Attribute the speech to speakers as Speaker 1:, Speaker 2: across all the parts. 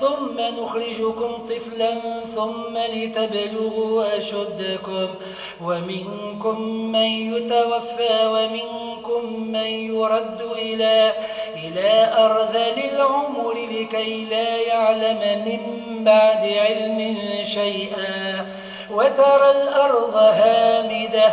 Speaker 1: ثم نخرجكم طفلا ثم لتبلغوا أشدكم ومنكم من يتوفى ومنكم من يرد إلى, إلى أرذل العمر لكي لا يعلم من بعد علم شيئا وترى الأرض هامدة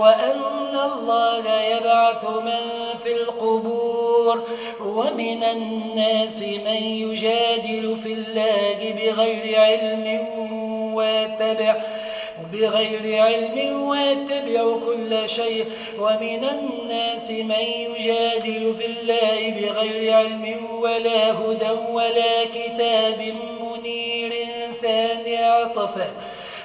Speaker 1: وأن الله يبعث من في القبور ومن الناس من يجادل في الله بغير علم ويتبع بغير علم ويتبع كل شيء ومن الناس من يجادل في الله بغير علم ولا هدى ولا كتاب منير ثاني عطفة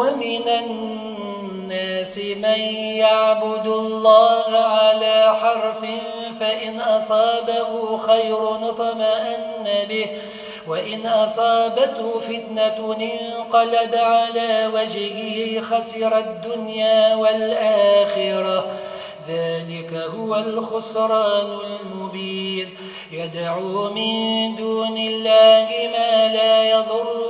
Speaker 1: ومن الناس من يعبد الله على حرف فإن أصابه خير اطمأن به وإن أصابته فتنة انقلب على وجهه خسر الدنيا والآخرة. ذلك هو الخسران المبين. يدعو من دون الله ما لا يضره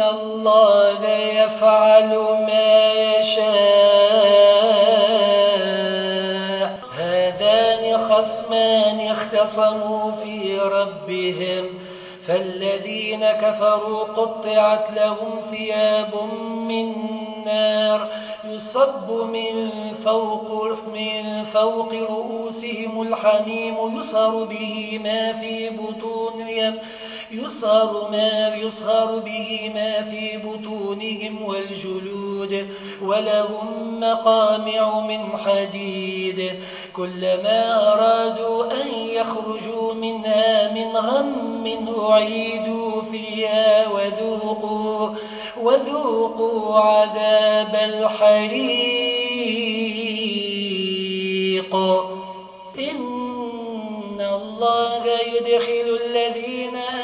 Speaker 1: الله يفعل ما يشاء. هذان خصمان اختصموا في ربهم. فالذين كفروا قطعت لهم ثياب من نار يصب من فوق, من فوق رؤوسهم الحميم يصهر به ما في بطونهم يصهر ما يصهر به ما في بطونهم والجلود ولهم مقامع من حديد كلما أرادوا أن يخرجوا منها من غم أعيدوا فيها وذوقوا, وذوقوا عذاب الحريق. إن الله يدخل الذين آمنوا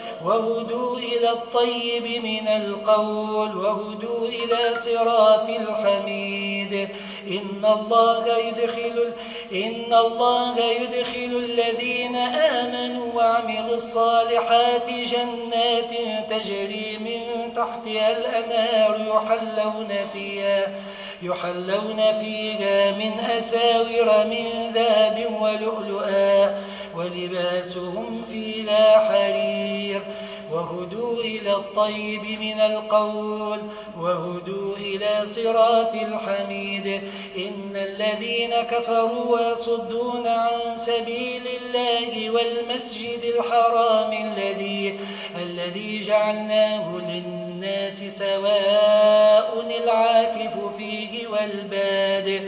Speaker 1: وهدوا إلى الطيب من القول وهدوا إلى صراط الحميد. إن الله يدخل إن الله يدخل الذين آمنوا وعملوا الصالحات جنات تجري من تحتها الأنهار يحلون فيها يحلون فيها من أساور من ذهب ولؤلؤا. ولباسهم فيها حرير. وهدوا إلى الطيب من القول وهدوا إلى صراط الحميد. إن الذين كفروا ويصدون عن سبيل الله والمسجد الحرام الذي, الذي جعلناه للناس سواء العاكف فيه والباد.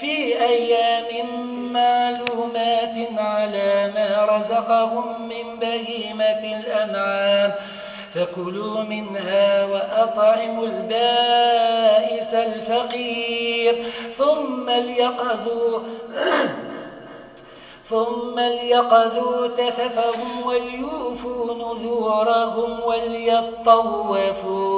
Speaker 1: في أيام معلومات على ما رزقهم من بهيمة الأنعام. فكلوا منها وأطعموا البائس الفقير. ثم ليقضوا ثم ليقضوا تففهم وليوفوا نذورهم وليطوفوا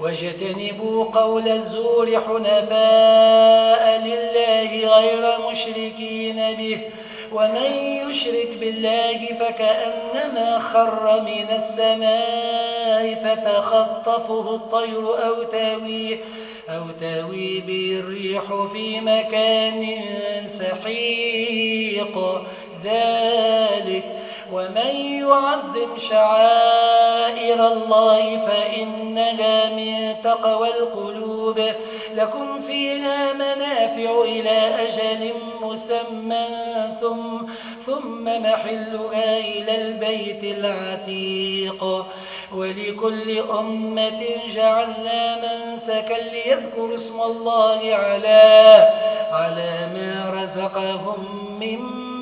Speaker 1: واجتنبوا قول الزور حنفاء لله غير مشركين به. ومن يشرك بالله فكأنما خر من السماء فتخطفه الطير أو تاويه أو تاوي به الريح في مكان سحيق. ذلك ومن يعظم شعائر الله فإنها من تقوى القلوب. لكم فيها منافع إلى أجل مسمى ثم, ثم محلها إلى البيت العتيق. ولكل أمة جعلنا منسكا ليذكروا اسم الله على, على ما رزقهم من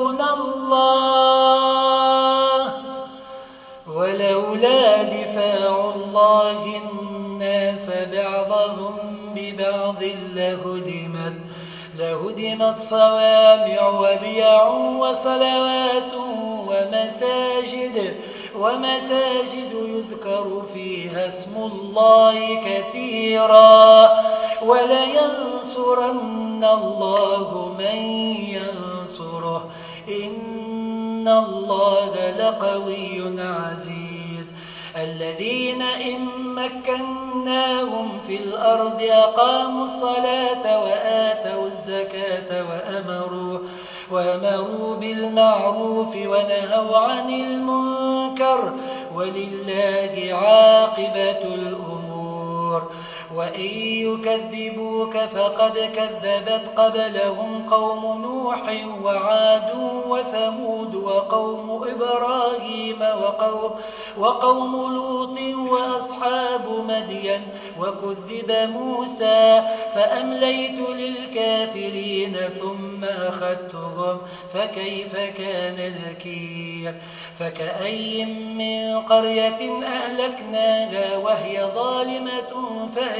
Speaker 1: ربنا الله ولولا دفاع الله الناس بعضهم ببعض لهدمت لهدمت صوامع وبيع وصلوات ومساجد ومساجد يذكر فيها اسم الله كثيرا ولينصرن الله من ينصره إن الله لقوي عزيز. الذين إن مكناهم في الأرض أقاموا الصلاة وآتوا الزكاة وأمروا, وأمروا بالمعروف ونهوا عن المنكر ولله عاقبة الأمور. وإن يكذبوك فقد كذبت قبلهم قوم نوح وعاد وثمود وقوم إبراهيم وقوم, وقوم لوط وأصحاب مدين وكذب موسى فأمليت للكافرين ثم أخذتهم فكيف كان نكير فكأي من قرية أهلكناها وهي ظالمة فهي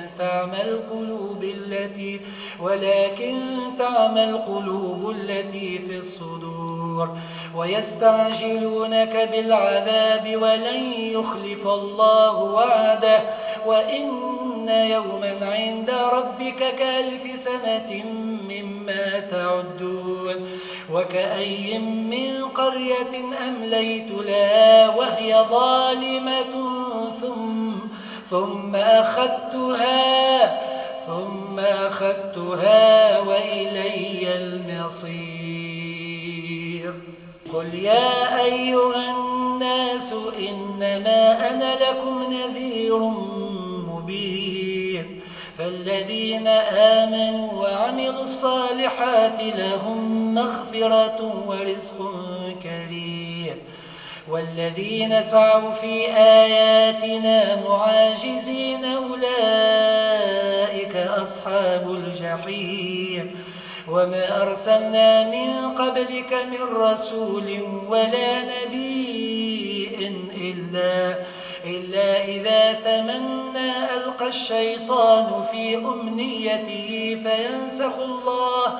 Speaker 1: تعمى القلوب التي ولكن تعمى القلوب التي في الصدور. ويستعجلونك بالعذاب ولن يخلف الله وعده. وإن يوما عند ربك كألف سنة مما تعدون. وكأي من قرية أمليت لها وهي ظالمة ثم, ثم أخذتها ثم أخذتها وإلي المصير. قل يا أيها الناس إنما أنا لكم نذير مبين. فالذين آمنوا وعملوا الصالحات لهم مغفرة ورزق والذين سعوا في آياتنا معاجزين أولئك أصحاب الجحيم. وما أرسلنا من قبلك من رسول ولا نبي إلا, إلا إذا تمنى ألقى الشيطان في أمنيته فينسخ الله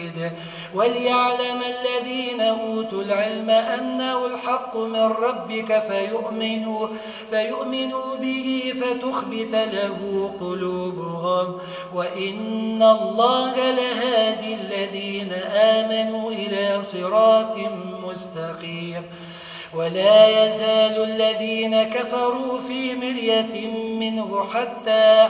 Speaker 1: وليعلم الذين أوتوا العلم أنه الحق من ربك فيؤمنوا, فيؤمنوا به فتخبت له قلوبهم. وإن الله لهادي الذين آمنوا إلى صراط مستقيم. ولا يزال الذين كفروا في مرية منه حتى,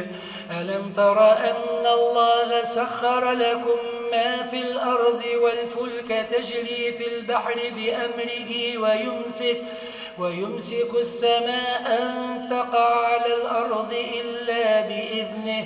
Speaker 1: ألم تر أن الله سخر لكم ما في الأرض والفلك تجري في البحر بأمره ويمسك, ويمسك السماء أن تقع على الأرض إلا بإذنه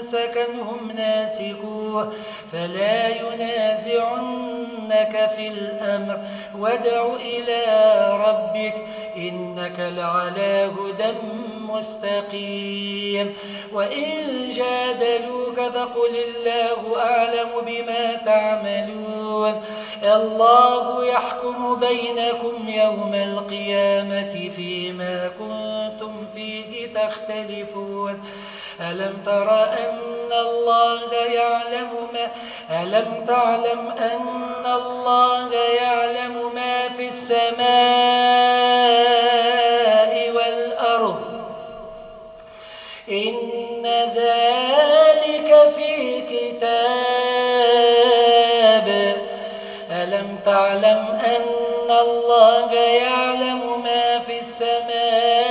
Speaker 1: سكنهم ناسكوه فلا ينازعنك في الأمر وادع إلى ربك إنك لعلى هدى مستقيم وإن جادلوك فقل الله أعلم بما تعملون الله يحكم بينكم يوم القيامة فيما كنتم فيه تختلفون ألم تر أن الله يعلم ما ألم تعلم أن الله يعلم ما في السماء والأرض؟ إن ذلك في كتاب. ألم تعلم أن الله يعلم ما في السماء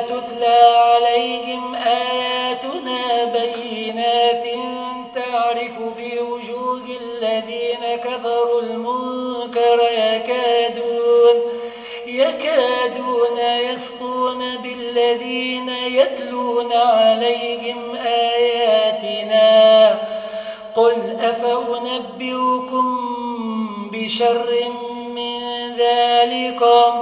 Speaker 1: يكادون يسطون بالذين يتلون عليهم آياتنا. قل أفأنبئكم بشر من ذلكم؟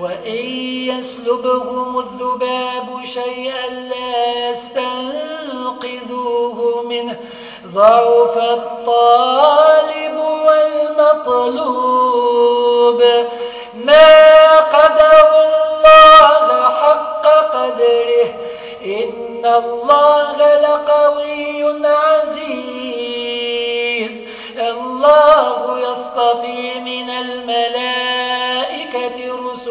Speaker 1: وإن يسلبهم الذباب شيئا لا يستنقذوه منه. ضعف الطالب والمطلوب. ما قدر الله حق قدره. إن الله لقوي عزيز. الله يصطفي من الملائكة رسلا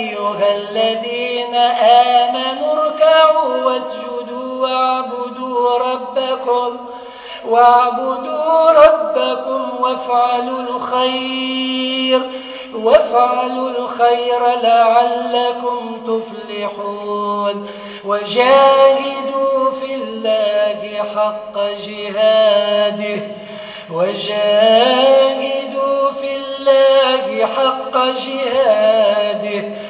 Speaker 1: أيها الذين آمنوا اركعوا واسجدوا واعبدوا ربكم واعبدوا ربكم وافعلوا الخير وافعلوا الخير لعلكم تفلحون. وجاهدوا في الله حق جهاده. وجاهدوا في الله حق جهاده.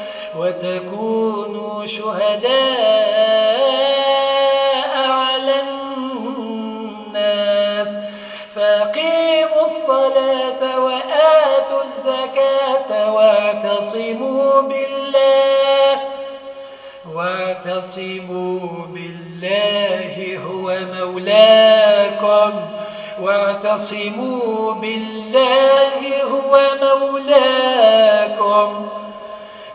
Speaker 1: وتكونوا شهداء على الناس. فأقيموا الصلاة وآتوا الزكاة واعتصموا بالله واعتصموا بالله هو مولاكم واعتصموا بالله هو مولاكم.